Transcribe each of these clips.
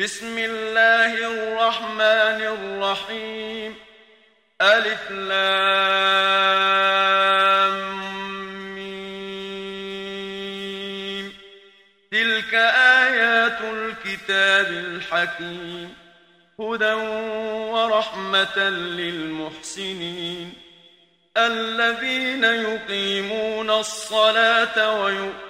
بسم الله الرحمن الرحيم. ألف لام تلك آيات الكتاب الحكيم. هدى ورحمة للمحسنين. الذين يقيمون الصلاة ويؤتون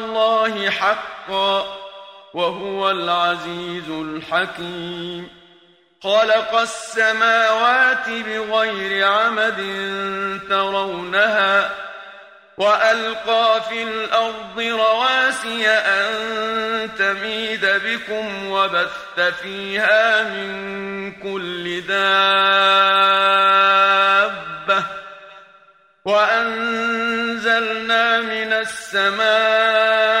حقا وهو العزيز الحكيم. خلق السماوات بغير عمد ترونها وألقى في الأرض رواسي أن تميد بكم وبث فيها من كل دابة. وأنزلنا من السماء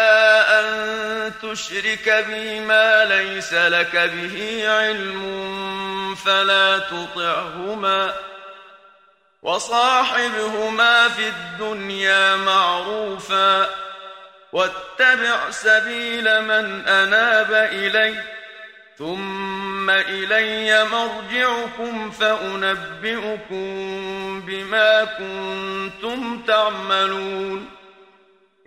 تشرك بي ما ليس لك به علم فلا تطعهما وصاحبهما في الدنيا معروفا واتبع سبيل من أناب إلي ثم إلي مرجعكم فأنبئكم بما كنتم تعملون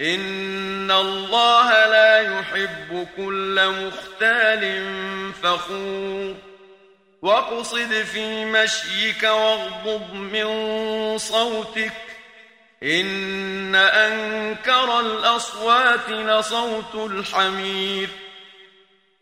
إن الله لا يحب كل مختال فخور واقصد في مشيك واغضض من صوتك إن أنكر الأصوات لصوت الحمير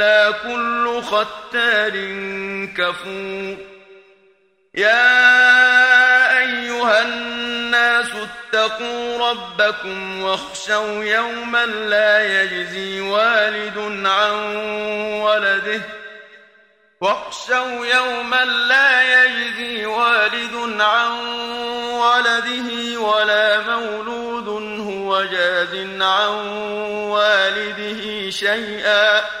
إلا كل ختار كفور يا أيها الناس اتقوا ربكم واخشوا يوما لا يجزي والد عن ولده واخشوا يوما لا يجزي والد عن ولده ولا مولود هو جاز عن والده شيئا